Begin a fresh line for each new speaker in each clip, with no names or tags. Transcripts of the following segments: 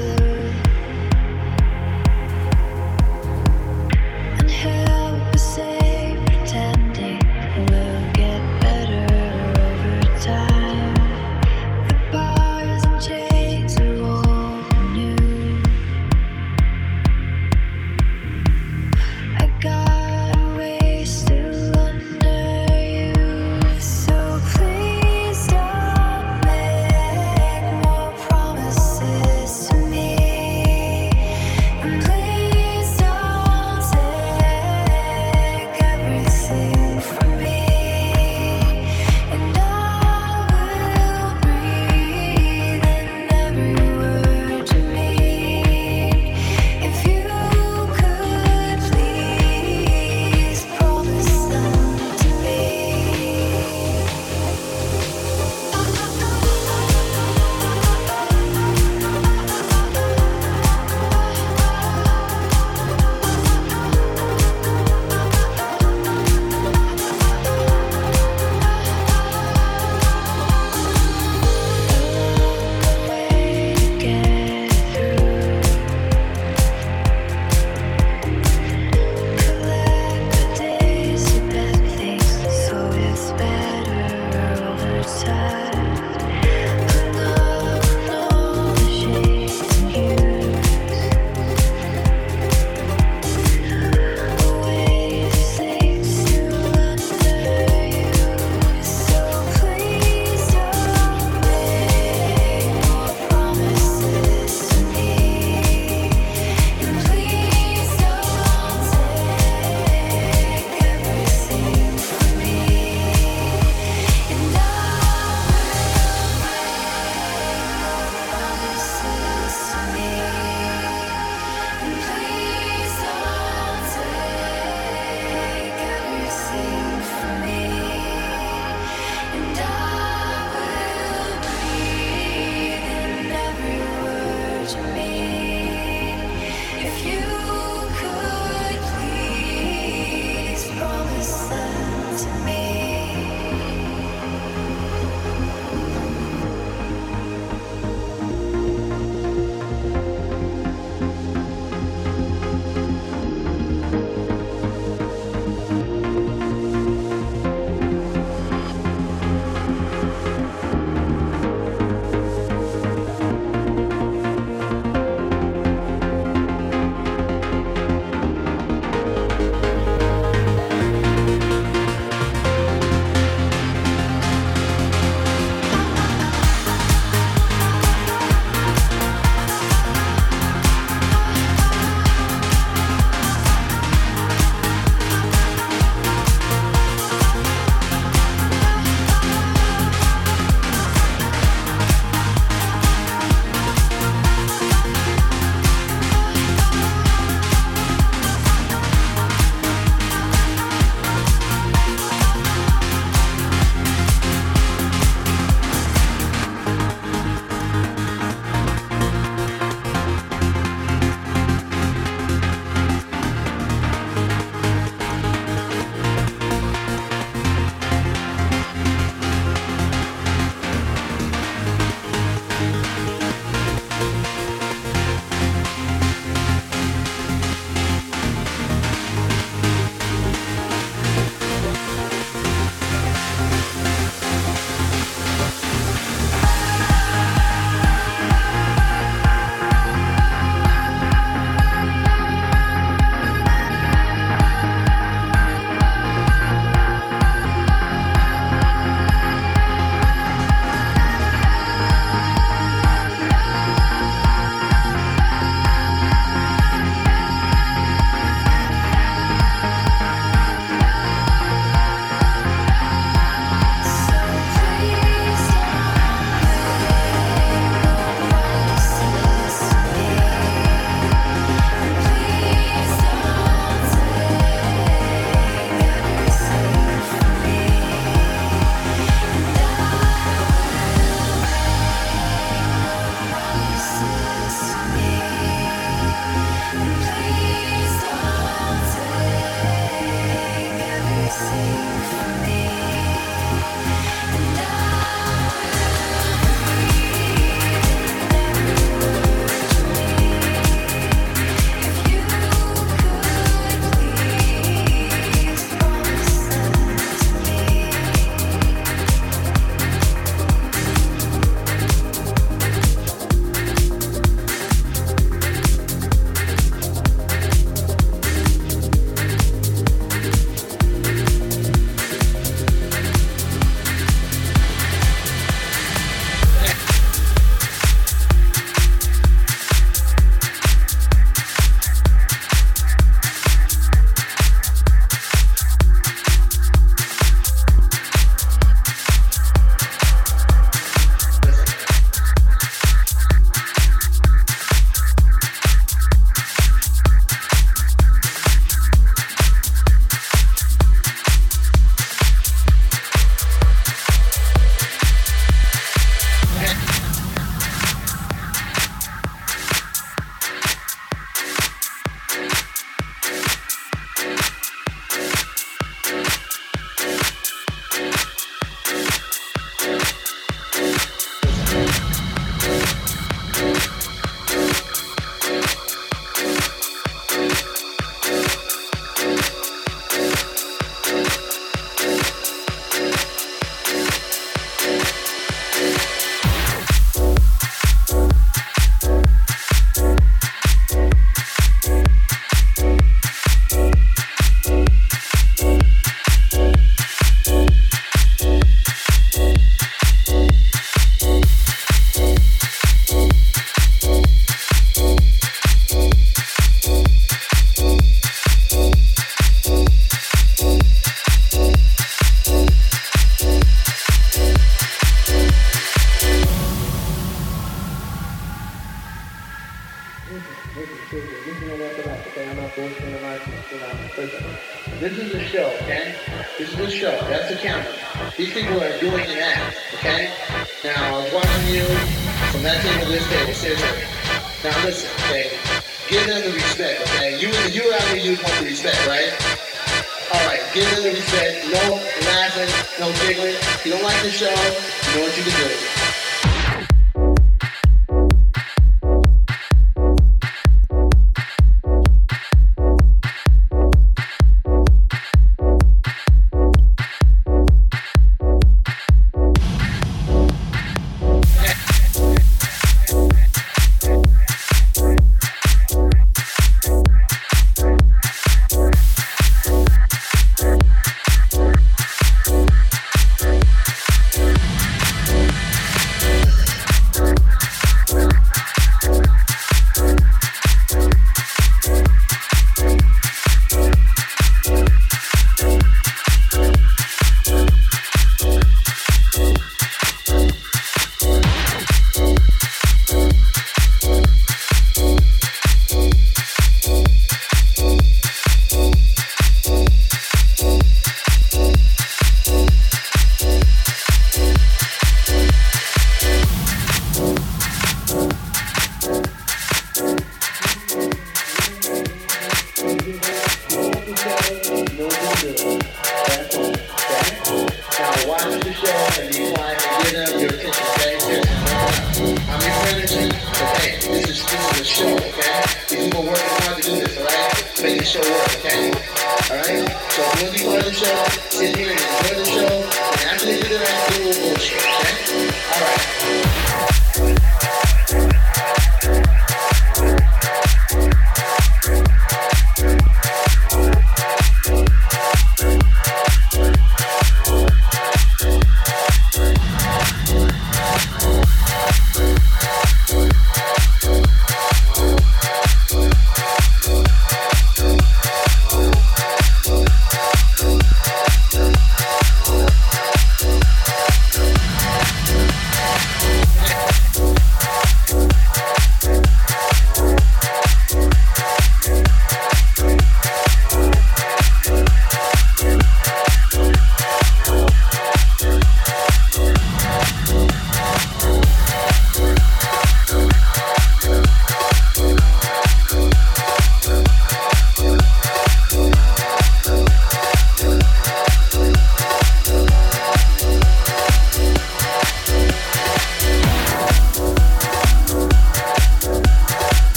Bye.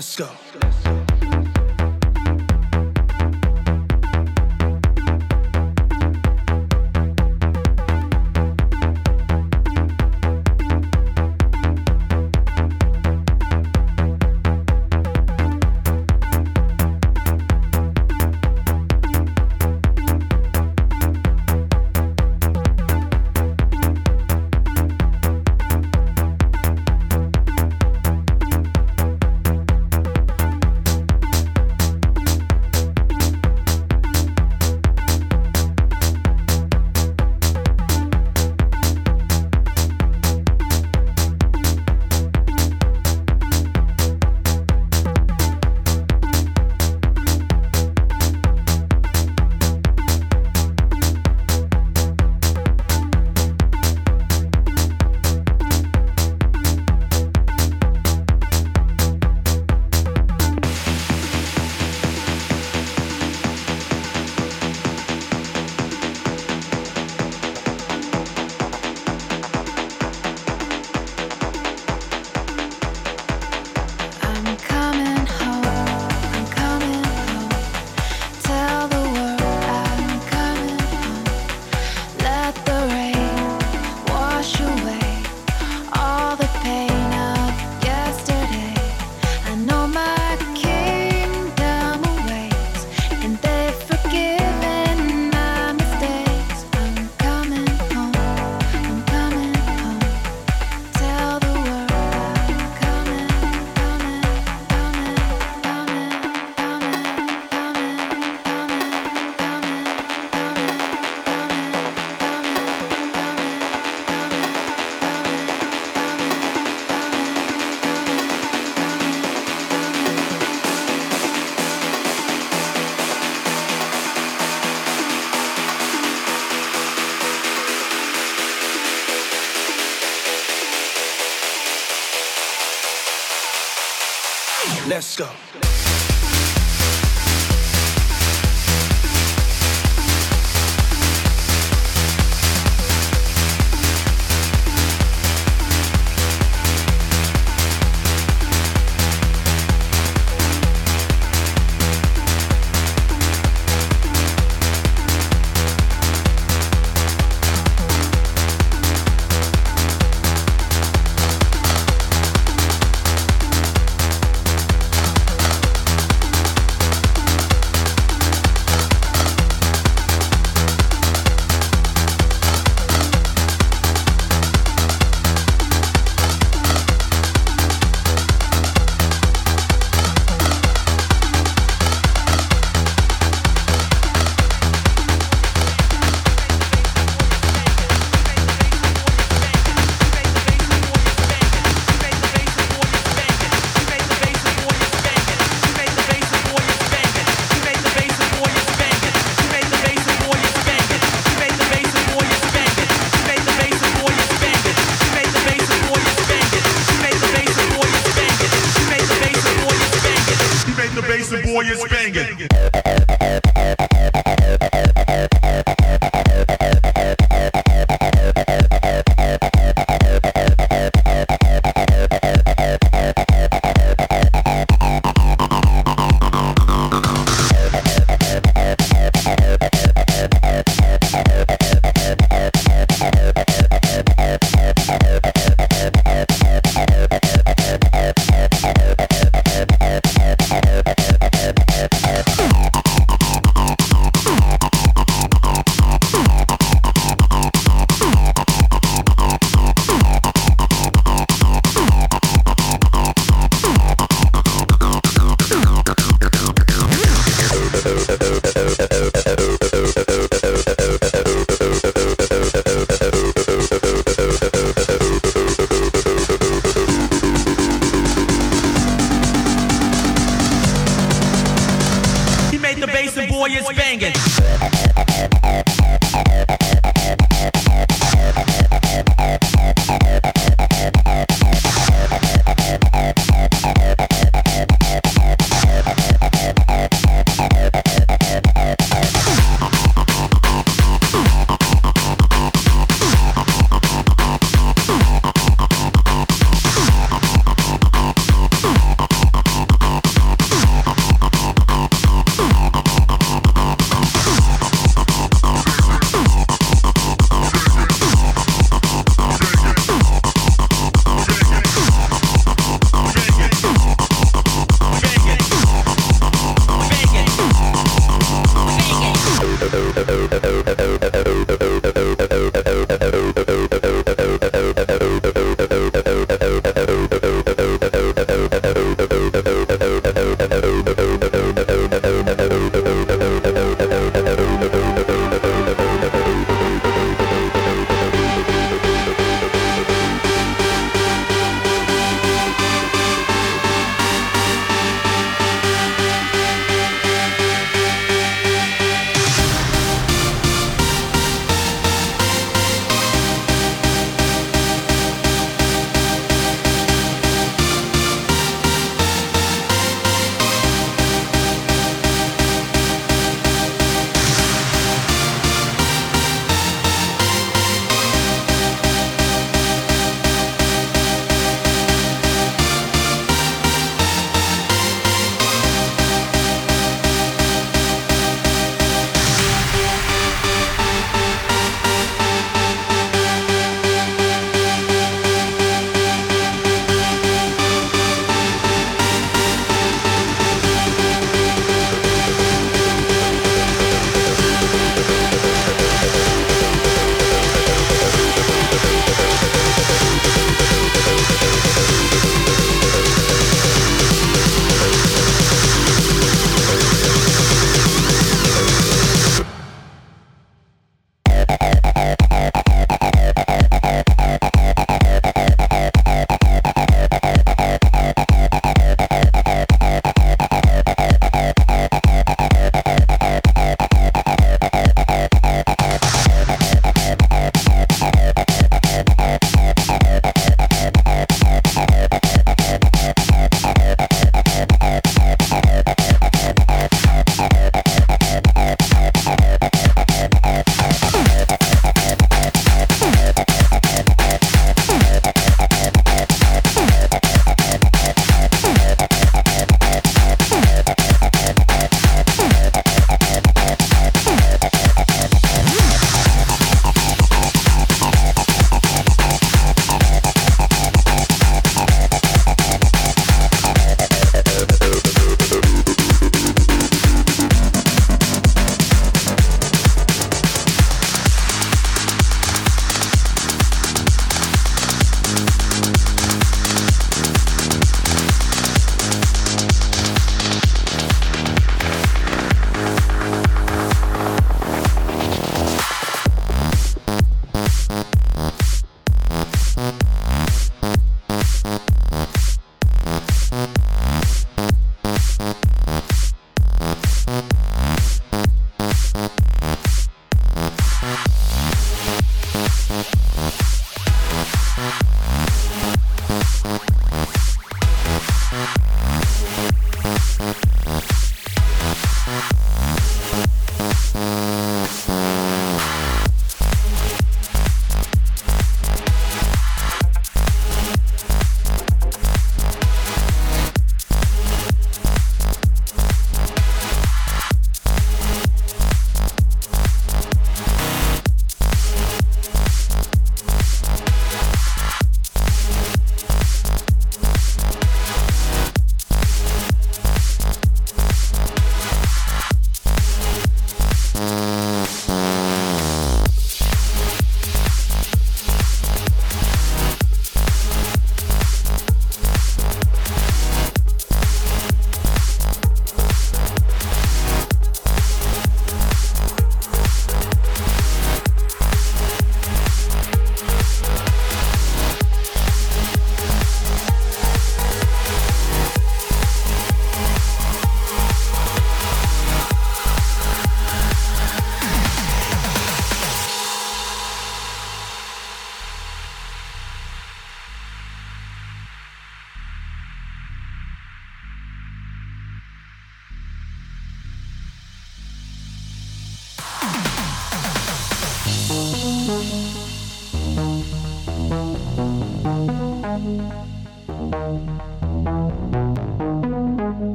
Let's go.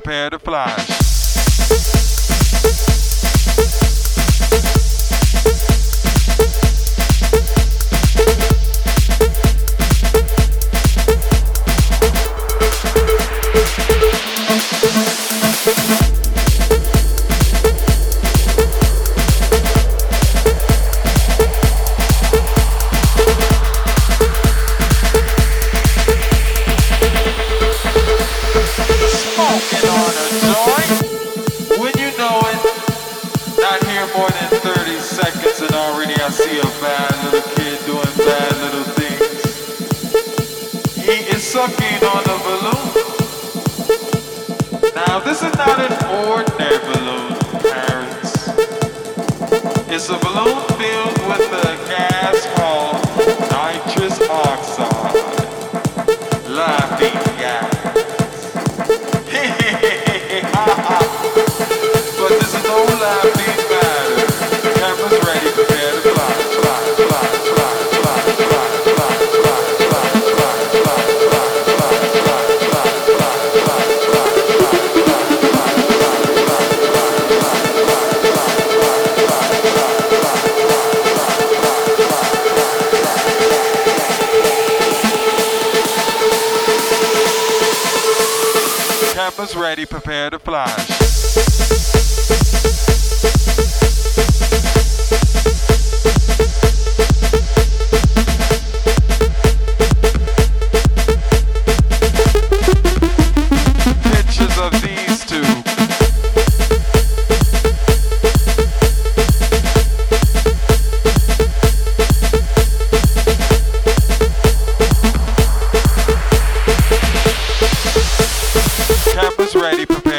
prepared already prepare.